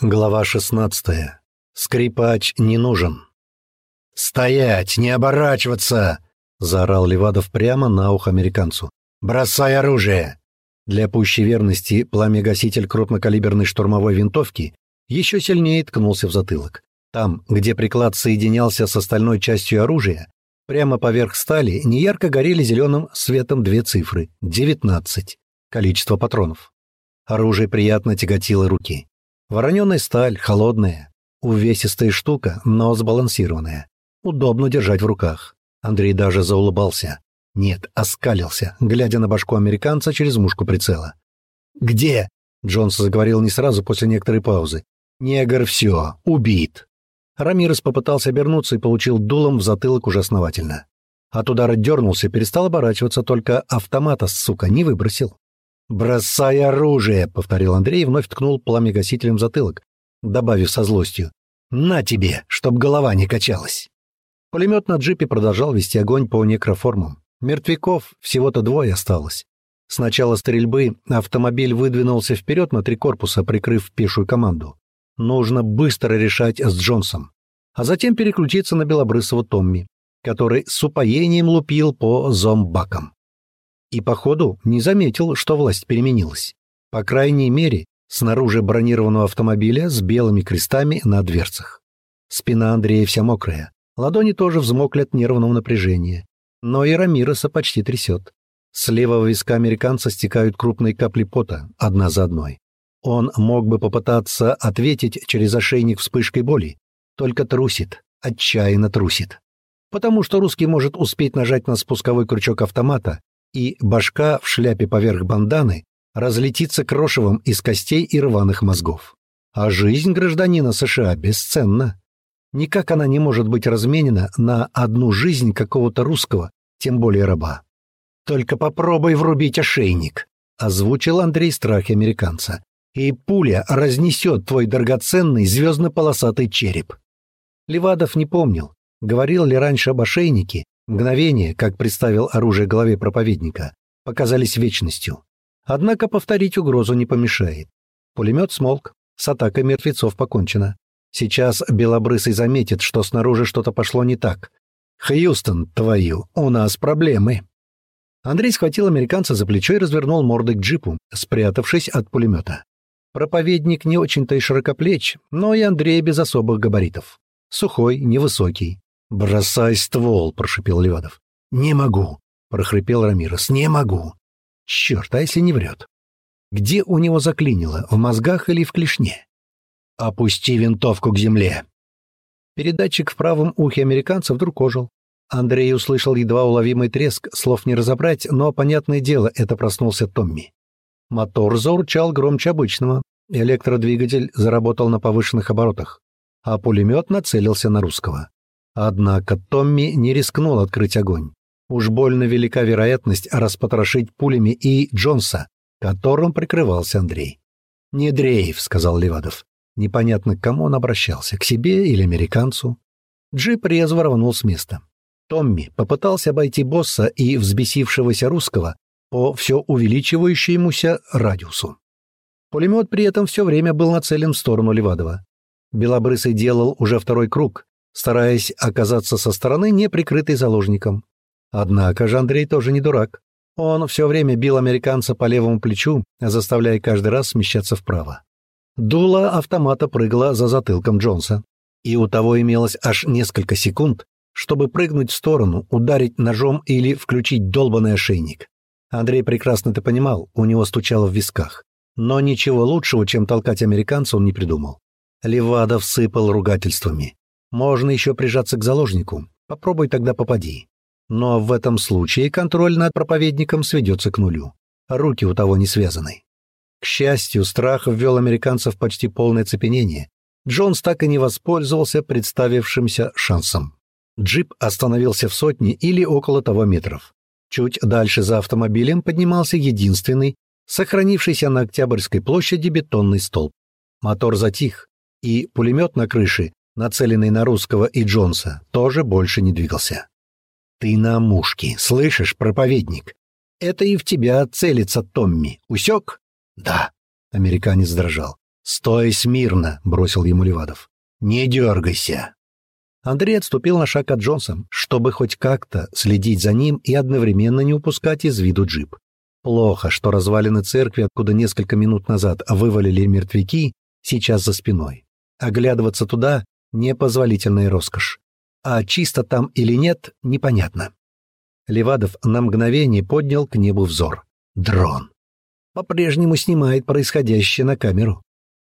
Глава 16. Скрипач не нужен. «Стоять! Не оборачиваться!» — заорал Левадов прямо на ухо американцу. «Бросай оружие!» Для пущей верности пламя-гаситель крупнокалиберной штурмовой винтовки еще сильнее ткнулся в затылок. Там, где приклад соединялся с остальной частью оружия, прямо поверх стали неярко горели зеленым светом две цифры — 19. Количество патронов. Оружие приятно тяготило руки. Вороненая сталь, холодная, увесистая штука, но сбалансированная. Удобно держать в руках. Андрей даже заулыбался. Нет, оскалился, глядя на башку американца через мушку прицела. «Где?» — Джонс заговорил не сразу после некоторой паузы. «Негр все, убит». Рамирес попытался обернуться и получил дулом в затылок уже основательно. От удара дернулся, перестал оборачиваться, только автомата, сука, не выбросил. «Бросай оружие!» — повторил Андрей и вновь ткнул пламегасителем в затылок, добавив со злостью. «На тебе, чтоб голова не качалась!» Пулемет на джипе продолжал вести огонь по некроформам. Мертвяков всего-то двое осталось. С начала стрельбы автомобиль выдвинулся вперед на три корпуса, прикрыв пешую команду. Нужно быстро решать с Джонсом, а затем переключиться на белобрысого Томми, который с упоением лупил по зомбакам и, походу, не заметил, что власть переменилась. По крайней мере, снаружи бронированного автомобиля с белыми крестами на дверцах. Спина Андрея вся мокрая, ладони тоже взмокли от нервного напряжения. Но и Рамироса почти трясет. С левого виска американца стекают крупные капли пота, одна за одной. Он мог бы попытаться ответить через ошейник вспышкой боли, только трусит, отчаянно трусит. Потому что русский может успеть нажать на спусковой крючок автомата и башка в шляпе поверх банданы разлетится крошевом из костей и рваных мозгов. А жизнь гражданина США бесценна. Никак она не может быть разменена на одну жизнь какого-то русского, тем более раба. «Только попробуй врубить ошейник», — озвучил Андрей страхи американца. «И пуля разнесет твой драгоценный звездно-полосатый череп». Левадов не помнил, говорил ли раньше об ошейнике Мгновения, как представил оружие голове проповедника, показались вечностью. Однако повторить угрозу не помешает. Пулемет смолк, с атакой мертвецов покончено. Сейчас Белобрысый заметит, что снаружи что-то пошло не так. «Хьюстон, твою, у нас проблемы!» Андрей схватил американца за плечо и развернул мордой к джипу, спрятавшись от пулемета. Проповедник не очень-то и широкоплеч, но и Андрей без особых габаритов. Сухой, невысокий. «Бросай ствол!» — прошипел Левадов. «Не могу!» — прохрипел Рамирос. «Не могу!» «Черт, а если не врет?» «Где у него заклинило, в мозгах или в клешне?» «Опусти винтовку к земле!» Передатчик в правом ухе американца вдруг ожил. Андрей услышал едва уловимый треск, слов не разобрать, но, понятное дело, это проснулся Томми. Мотор заурчал громче обычного, электродвигатель заработал на повышенных оборотах, а пулемет нацелился на русского. Однако Томми не рискнул открыть огонь. Уж больно велика вероятность распотрошить пулями и Джонса, которым прикрывался Андрей. «Не дрейф», — сказал Левадов. Непонятно, к кому он обращался, к себе или американцу. Джип резво рванул с места. Томми попытался обойти босса и взбесившегося русского по все увеличивающемуся радиусу. Пулемет при этом все время был нацелен в сторону Левадова. Белобрысый делал уже второй круг, стараясь оказаться со стороны, не прикрытой заложником. Однако же Андрей тоже не дурак. Он все время бил американца по левому плечу, заставляя каждый раз смещаться вправо. Дуло автомата прыгало за затылком Джонса, и у того имелось аж несколько секунд, чтобы прыгнуть в сторону, ударить ножом или включить долбанный ошейник. Андрей прекрасно это понимал, у него стучало в висках. Но ничего лучшего, чем толкать американца, он не придумал. Левадов сыпал ругательствами. Можно еще прижаться к заложнику. Попробуй тогда попади. Но в этом случае контроль над проповедником сведется к нулю. Руки у того не связаны. К счастью, страх ввел американцев в почти полное цепенение. Джонс так и не воспользовался представившимся шансом. Джип остановился в сотне или около того метров. Чуть дальше за автомобилем поднимался единственный, сохранившийся на Октябрьской площади бетонный столб. Мотор затих, и пулемет на крыше нацеленный на русского и Джонса, тоже больше не двигался. «Ты на мушке, слышишь, проповедник? Это и в тебя целится Томми. Усек?» «Да», — американец дрожал. «Стой смирно!» — бросил ему Левадов. «Не дергайся!» Андрей отступил на шаг от Джонса, чтобы хоть как-то следить за ним и одновременно не упускать из виду джип. Плохо, что развалины церкви, откуда несколько минут назад вывалили мертвяки, сейчас за спиной. Оглядываться туда — непозволительная роскошь. А чисто там или нет — непонятно. Левадов на мгновение поднял к небу взор. Дрон. По-прежнему снимает происходящее на камеру.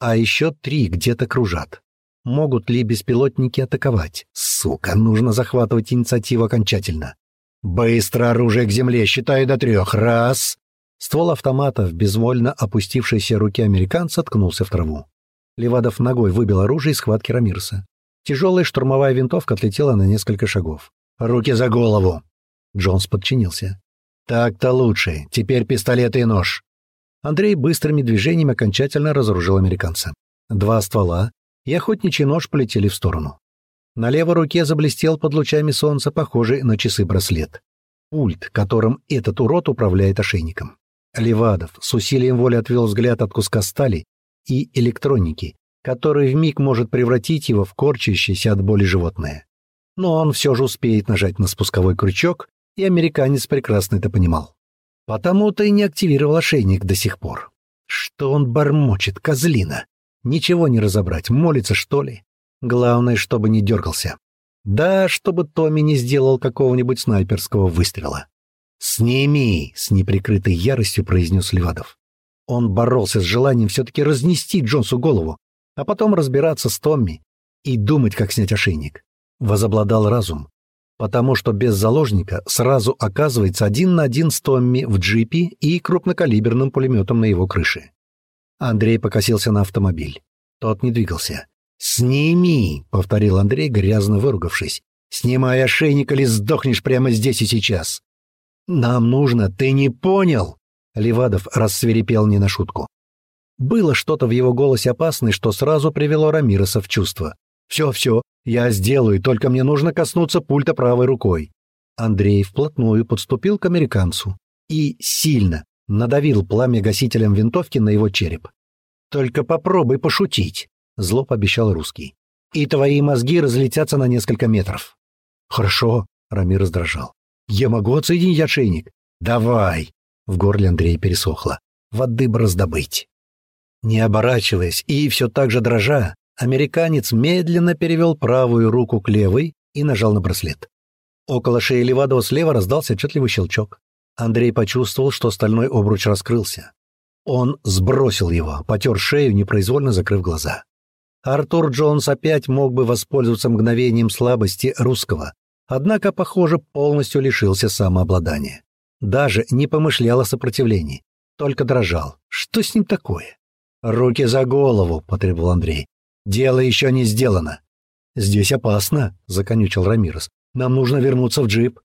А еще три где-то кружат. Могут ли беспилотники атаковать? Сука, нужно захватывать инициативу окончательно. Быстро оружие к земле, считаю до трех. Раз. Ствол автомата в безвольно опустившейся руке американца ткнулся в траву. Левадов ногой выбил оружие из схватки Рамирса. Тяжелая штурмовая винтовка отлетела на несколько шагов. «Руки за голову!» Джонс подчинился. «Так-то лучше. Теперь пистолет и нож». Андрей быстрыми движениями окончательно разоружил американца. Два ствола и охотничий нож полетели в сторону. На левой руке заблестел под лучами солнца похожий на часы браслет. Пульт, которым этот урод управляет ошейником. Левадов с усилием воли отвел взгляд от куска стали и электроники, который вмиг может превратить его в корчащееся от боли животное. Но он все же успеет нажать на спусковой крючок, и американец прекрасно это понимал. Потому-то и не активировал ошейник до сих пор. Что он бормочет, козлина? Ничего не разобрать, молится, что ли? Главное, чтобы не дергался. Да, чтобы Томми не сделал какого-нибудь снайперского выстрела. «Сними!» — с неприкрытой яростью произнес Левадов. Он боролся с желанием все-таки разнести Джонсу голову, а потом разбираться с Томми и думать, как снять ошейник. Возобладал разум, потому что без заложника сразу оказывается один на один с Томми в джипе и крупнокалиберным пулеметом на его крыше. Андрей покосился на автомобиль. Тот не двигался. «Сними!» — повторил Андрей, грязно выругавшись. «Снимай ошейник или сдохнешь прямо здесь и сейчас!» «Нам нужно, ты не понял!» Левадов рассверепел не на шутку. Было что-то в его голосе опасное, что сразу привело Рамироса в чувство. «Все, все, я сделаю, только мне нужно коснуться пульта правой рукой». Андрей вплотную подступил к американцу и сильно, надавил пламя гасителем винтовки на его череп. «Только попробуй пошутить», — зло пообещал русский. «И твои мозги разлетятся на несколько метров». «Хорошо», — Рамир раздражал. «Я могу отсоединить ошейник?» «Давай!» — в горле Андрея пересохло. «Воды бы раздобыть». Не оборачиваясь и все так же дрожа, американец медленно перевел правую руку к левой и нажал на браслет. Около шеи Левадова слева раздался отчетливый щелчок. Андрей почувствовал, что стальной обруч раскрылся. Он сбросил его, потер шею, непроизвольно закрыв глаза. Артур Джонс опять мог бы воспользоваться мгновением слабости русского, однако, похоже, полностью лишился самообладания. Даже не помышлял о сопротивлении, только дрожал. Что с ним такое? «Руки за голову», — потребовал Андрей. «Дело еще не сделано». «Здесь опасно», — законючил Рамирес. «Нам нужно вернуться в джип».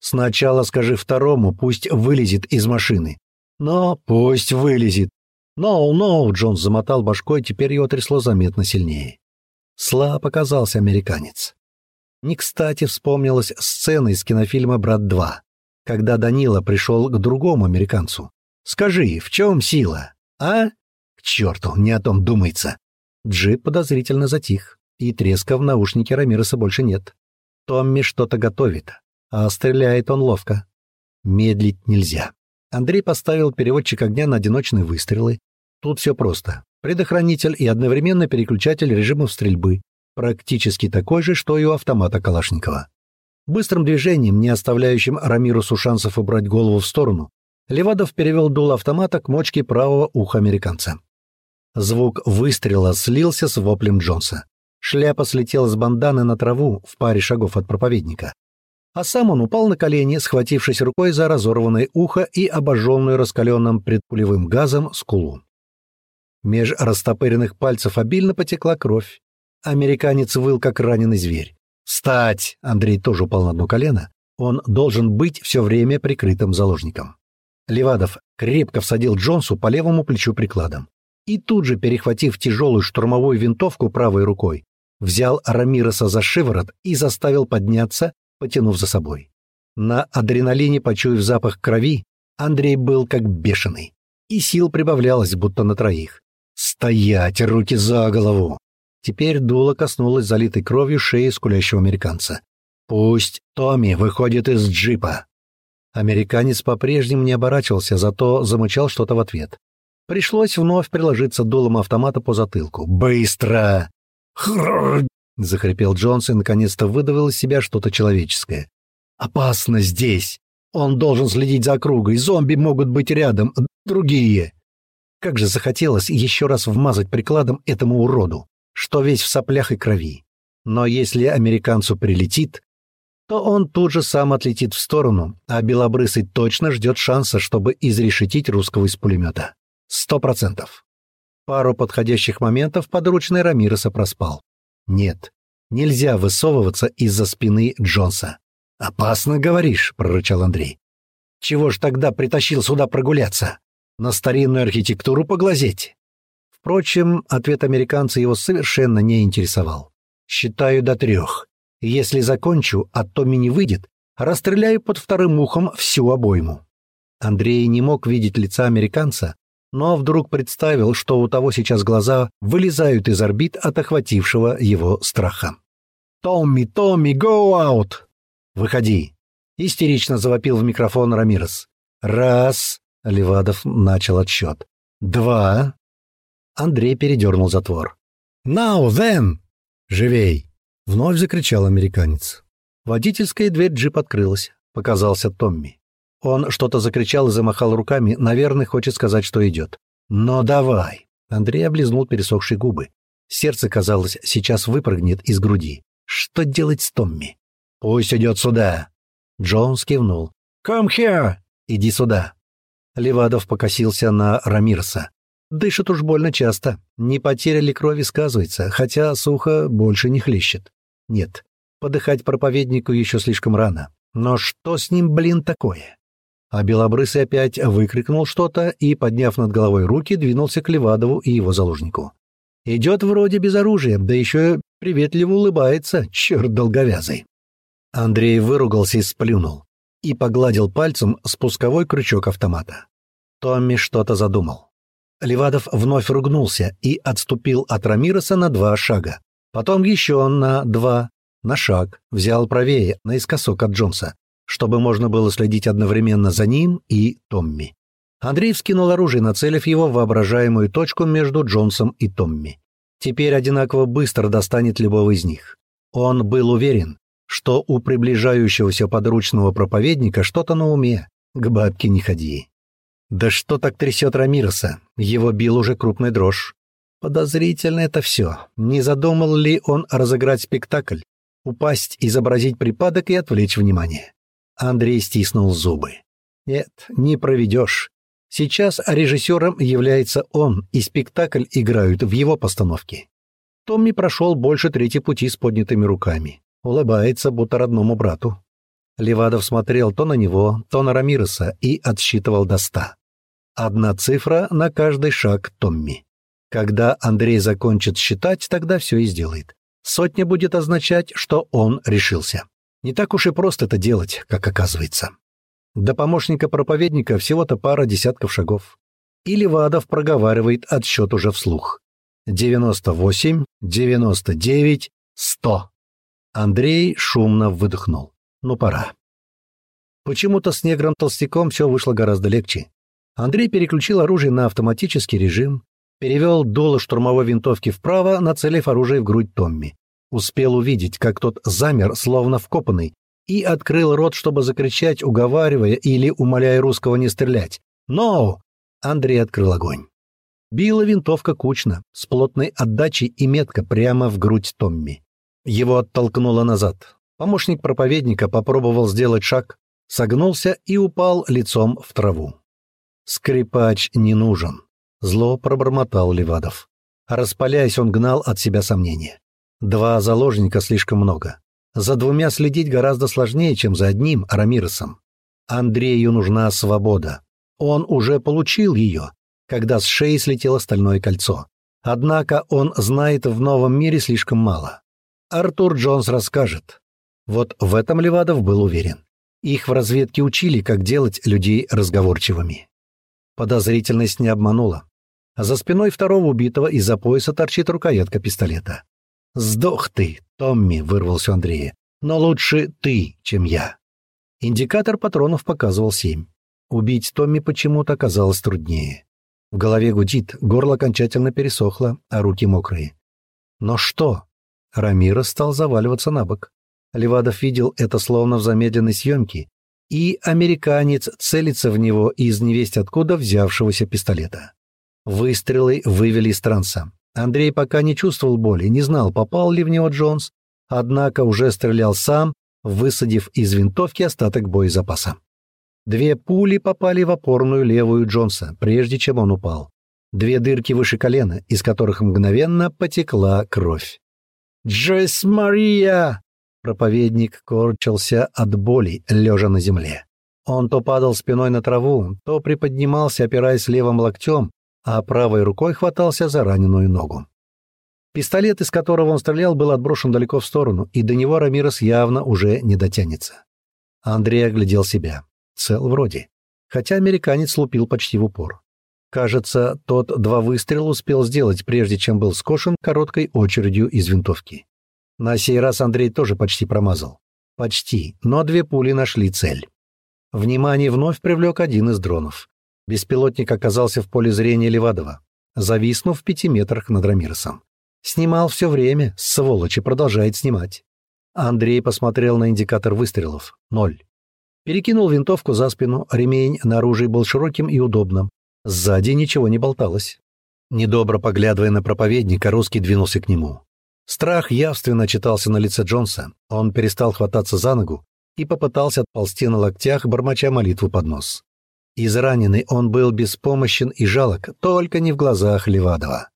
Сначала скажи второму, пусть вылезет из машины. Но пусть вылезет. «Ноу, ноу!» — Джонс замотал башкой, теперь его трясло заметно сильнее. Слаб оказался американец. Не кстати вспомнилась сцена из кинофильма «Брат 2», когда Данила пришел к другому американцу. «Скажи, в чем сила, а?» «К черту, не о том думается». Джип подозрительно затих, и треска в наушнике Рамиреса больше нет. Томми что-то готовит. А стреляет он ловко. Медлить нельзя. Андрей поставил переводчик огня на одиночные выстрелы. Тут все просто. Предохранитель и одновременно переключатель режимов стрельбы. Практически такой же, что и у автомата Калашникова. Быстрым движением, не оставляющим Рамирусу шансов убрать голову в сторону, Левадов перевел дул автомата к мочке правого уха американца. Звук выстрела слился с воплем Джонса. Шляпа слетела с банданы на траву в паре шагов от проповедника а сам он упал на колени, схватившись рукой за разорванное ухо и обожженную раскаленным предпулевым газом скулу. Меж растопыренных пальцев обильно потекла кровь. Американец выл, как раненый зверь. «Встать!» — Андрей тоже упал на одно колено. Он должен быть все время прикрытым заложником. Левадов крепко всадил Джонсу по левому плечу прикладом. И тут же, перехватив тяжелую штурмовую винтовку правой рукой, взял Рамироса за шиворот и заставил подняться потянув за собой. На адреналине, почуяв запах крови, Андрей был как бешеный, и сил прибавлялось, будто на троих. «Стоять! Руки за голову!» Теперь дуло коснулось залитой кровью шеи скулящего американца. «Пусть Томми выходит из джипа!» Американец по-прежнему не оборачивался, зато замычал что-то в ответ. Пришлось вновь приложиться дулом автомата по затылку. «Быстро!» «Хрррр!» — захрипел Джонс и наконец-то выдавил из себя что-то человеческое. «Опасно здесь! Он должен следить за округой, зомби могут быть рядом, другие!» Как же захотелось еще раз вмазать прикладом этому уроду, что весь в соплях и крови. Но если американцу прилетит, то он тут же сам отлетит в сторону, а Белобрысый точно ждет шанса, чтобы изрешетить русского из пулемета. Сто процентов. Пару подходящих моментов подручный Рамиреса проспал. Нет, нельзя высовываться из-за спины Джонса. «Опасно, говоришь», — прорычал Андрей. «Чего ж тогда притащил сюда прогуляться? На старинную архитектуру поглазеть?» Впрочем, ответ американца его совершенно не интересовал. «Считаю до трех. Если закончу, а Томми не выйдет, расстреляю под вторым ухом всю обойму». Андрей не мог видеть лица американца, но вдруг представил, что у того сейчас глаза вылезают из орбит от охватившего его страха. «Томми, Томми, go out!» «Выходи!» — истерично завопил в микрофон Рамирес. «Раз!» — Левадов начал отсчет. «Два!» Андрей передернул затвор. «Now then!» «Живей!» — вновь закричал американец. Водительская дверь джип открылась. Показался Томми. Он что-то закричал и замахал руками, наверное, хочет сказать, что идет. «Но давай!» Андрей облизнул пересохшие губы. Сердце, казалось, сейчас выпрыгнет из груди. Что делать с Томми? «Пусть идет сюда!» Джонс кивнул. «Come here!» «Иди сюда!» Левадов покосился на Рамирса. Дышит уж больно часто. Не потеря ли крови сказывается, хотя сухо больше не хлещет. Нет, подыхать проповеднику еще слишком рано. Но что с ним, блин, такое? А Белобрысый опять выкрикнул что-то и, подняв над головой руки, двинулся к Левадову и его заложнику. Идет вроде без оружия, да еще приветливо улыбается, черт долговязый. Андрей выругался и сплюнул, и погладил пальцем спусковой крючок автомата. Томми что-то задумал. Левадов вновь ругнулся и отступил от Рамироса на два шага. Потом еще на два, на шаг, взял правее, наискосок от Джонса, чтобы можно было следить одновременно за ним и Томми. Андрей вскинул оружие, нацелив его в воображаемую точку между Джонсом и Томми. Теперь одинаково быстро достанет любого из них. Он был уверен, что у приближающегося подручного проповедника что-то на уме. К бабке не ходи. Да что так трясет Рамироса? Его бил уже крупный дрожь. Подозрительно это все. Не задумал ли он разыграть спектакль? Упасть, изобразить припадок и отвлечь внимание? Андрей стиснул зубы. Нет, не проведешь. Сейчас режиссером является он, и спектакль играют в его постановке. Томми прошел больше трети пути с поднятыми руками. Улыбается, будто родному брату. Левадов смотрел то на него, то на Рамиреса и отсчитывал до ста. Одна цифра на каждый шаг Томми. Когда Андрей закончит считать, тогда все и сделает. Сотня будет означать, что он решился. Не так уж и просто это делать, как оказывается. До помощника проповедника всего-то пара десятков шагов. И Левадов проговаривает отсчет уже вслух. 98, 99, 100. Андрей шумно выдохнул. Ну, пора. Почему-то с негром-толстяком все вышло гораздо легче. Андрей переключил оружие на автоматический режим, перевел дуло штурмовой винтовки вправо, нацелив оружие в грудь Томми. Успел увидеть, как тот замер, словно вкопанный, и открыл рот, чтобы закричать, уговаривая или умоляя русского не стрелять. «Но!» Андрей открыл огонь. Била винтовка кучно, с плотной отдачей и метко прямо в грудь Томми. Его оттолкнуло назад. Помощник проповедника попробовал сделать шаг, согнулся и упал лицом в траву. «Скрипач не нужен», — зло пробормотал Левадов. Распаляясь, он гнал от себя сомнения. Два заложника слишком много. За двумя следить гораздо сложнее, чем за одним Рамиросом. Андрею нужна свобода. Он уже получил ее, когда с шеи слетело стальное кольцо. Однако он знает в новом мире слишком мало. Артур Джонс расскажет. Вот в этом Левадов был уверен. Их в разведке учили, как делать людей разговорчивыми. Подозрительность не обманула. за спиной второго убитого из-за пояса торчит рукоятка пистолета. «Сдох ты, Томми!» — вырвался Андрея. «Но лучше ты, чем я». Индикатор патронов показывал семь. Убить Томми почему-то оказалось труднее. В голове гудит, горло окончательно пересохло, а руки мокрые. Но что? Рамира стал заваливаться на бок. Левадов видел это словно в замедленной съемке, и американец целится в него из невесть откуда взявшегося пистолета. Выстрелы вывели из транса. Андрей пока не чувствовал боли, не знал, попал ли в него Джонс, однако уже стрелял сам, высадив из винтовки остаток боезапаса. Две пули попали в опорную левую Джонса, прежде чем он упал. Две дырки выше колена, из которых мгновенно потекла кровь. «Джойс Мария!» Проповедник корчился от боли, лежа на земле. Он то падал спиной на траву, то приподнимался, опираясь левым локтем, а правой рукой хватался за раненую ногу. Пистолет, из которого он стрелял, был отброшен далеко в сторону, и до него Рамирес явно уже не дотянется. Андрей оглядел себя. Цел вроде. Хотя американец лупил почти в упор. Кажется, тот два выстрела успел сделать, прежде чем был скошен короткой очередью из винтовки. На сей раз Андрей тоже почти промазал. Почти, но две пули нашли цель. Внимание вновь привлек один из дронов. Беспилотник оказался в поле зрения Левадова, зависнув в пяти метрах над Рамиросом. Снимал все время, сволочь, и продолжает снимать. Андрей посмотрел на индикатор выстрелов. Ноль. Перекинул винтовку за спину, ремень на оружии был широким и удобным. Сзади ничего не болталось. Недобро поглядывая на проповедника, русский двинулся к нему. Страх явственно читался на лице Джонса. Он перестал хвататься за ногу и попытался отползти на локтях, бормоча молитву под нос. Израненный он был беспомощен и жалок, только не в глазах Левадова.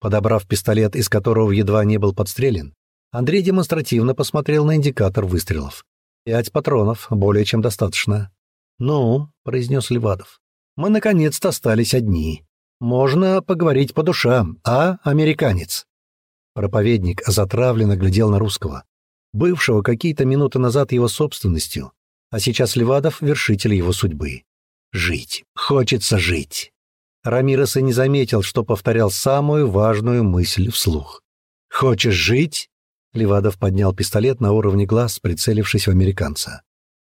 Подобрав пистолет, из которого едва не был подстрелен, Андрей демонстративно посмотрел на индикатор выстрелов. Пять патронов, более чем достаточно. «Ну», — произнес Левадов, — «мы наконец-то остались одни. Можно поговорить по душам, а, американец?» Проповедник затравленно глядел на русского, бывшего какие-то минуты назад его собственностью, а сейчас Левадов — вершитель его судьбы. «Жить. Хочется жить». Рамирес и не заметил, что повторял самую важную мысль вслух. «Хочешь жить? Левадов поднял пистолет на уровне глаз, прицелившись в американца.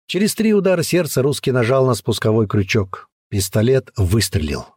Через три удара сердца русский нажал на спусковой крючок. Пистолет выстрелил.